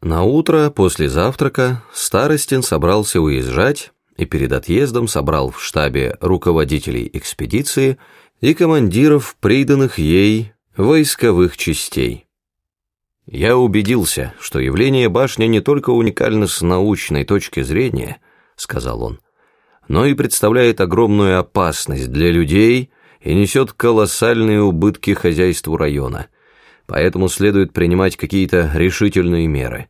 На утро после завтрака Старостин собрался уезжать и перед отъездом собрал в штабе руководителей экспедиции и командиров приданных ей войсковых частей. Я убедился, что явление башни не только уникально с научной точки зрения, сказал он, но и представляет огромную опасность для людей и несет колоссальные убытки хозяйству района – поэтому следует принимать какие-то решительные меры.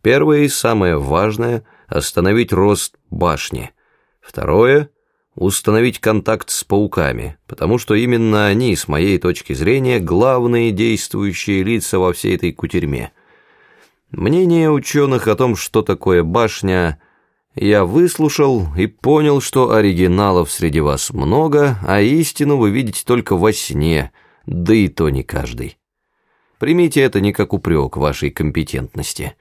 Первое и самое важное – остановить рост башни. Второе – установить контакт с пауками, потому что именно они, с моей точки зрения, главные действующие лица во всей этой кутерьме. Мнение ученых о том, что такое башня, я выслушал и понял, что оригиналов среди вас много, а истину вы видите только во сне, да и то не каждый. Примите это не как упрек вашей компетентности.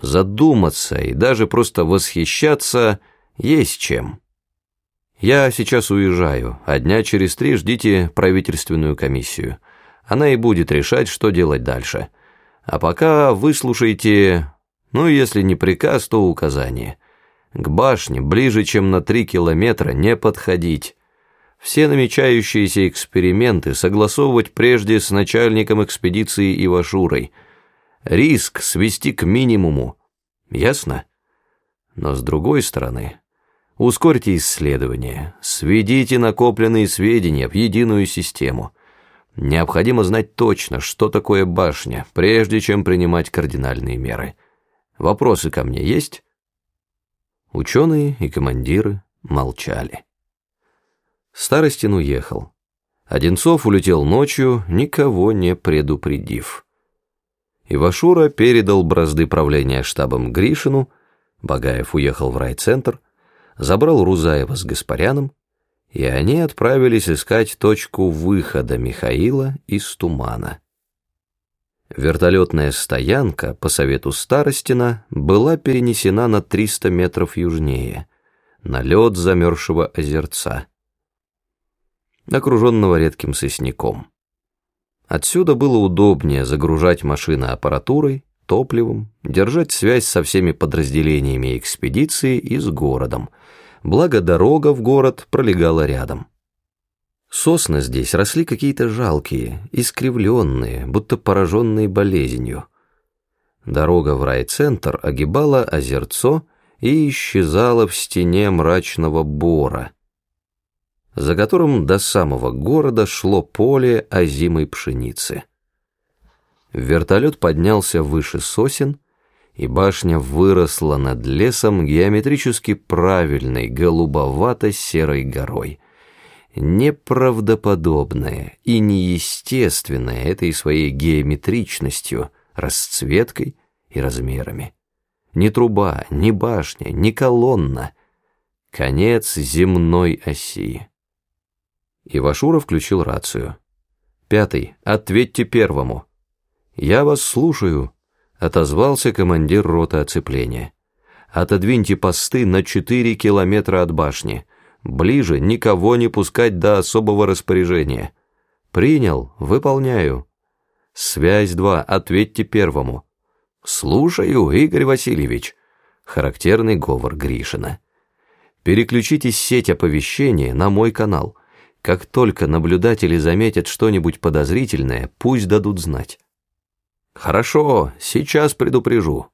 Задуматься и даже просто восхищаться есть чем. Я сейчас уезжаю, а дня через три ждите правительственную комиссию. Она и будет решать, что делать дальше. А пока выслушайте, ну, если не приказ, то указание. К башне ближе, чем на три километра, не подходить все намечающиеся эксперименты согласовывать прежде с начальником экспедиции Ивашурой. Риск свести к минимуму. Ясно? Но с другой стороны, ускорьте исследования, сведите накопленные сведения в единую систему. Необходимо знать точно, что такое башня, прежде чем принимать кардинальные меры. Вопросы ко мне есть? Ученые и командиры молчали. Старостин уехал. Одинцов улетел ночью, никого не предупредив. Ивашура передал бразды правления штабом Гришину, Багаев уехал в райцентр, забрал Рузаева с Гаспаряном, и они отправились искать точку выхода Михаила из тумана. Вертолетная стоянка, по совету Старостина, была перенесена на 300 метров южнее, на лед замерзшего озерца окруженного редким сосняком. Отсюда было удобнее загружать машины аппаратурой, топливом, держать связь со всеми подразделениями экспедиции и с городом, благо дорога в город пролегала рядом. Сосны здесь росли какие-то жалкие, искривленные, будто пораженные болезнью. Дорога в райцентр огибала озерцо и исчезала в стене мрачного бора, за которым до самого города шло поле озимой пшеницы. Вертолет поднялся выше сосен, и башня выросла над лесом геометрически правильной голубовато-серой горой. Неправдоподобная и неестественная этой своей геометричностью, расцветкой и размерами. Ни труба, ни башня, ни колонна. Конец земной оси. Ивашура включил рацию. «Пятый, ответьте первому». «Я вас слушаю», — отозвался командир роты оцепления. «Отодвиньте посты на четыре километра от башни. Ближе никого не пускать до особого распоряжения». «Принял, выполняю». «Связь два, ответьте первому». «Слушаю, Игорь Васильевич», — характерный говор Гришина. «Переключите сеть оповещения на мой канал». Как только наблюдатели заметят что-нибудь подозрительное, пусть дадут знать. «Хорошо, сейчас предупрежу»,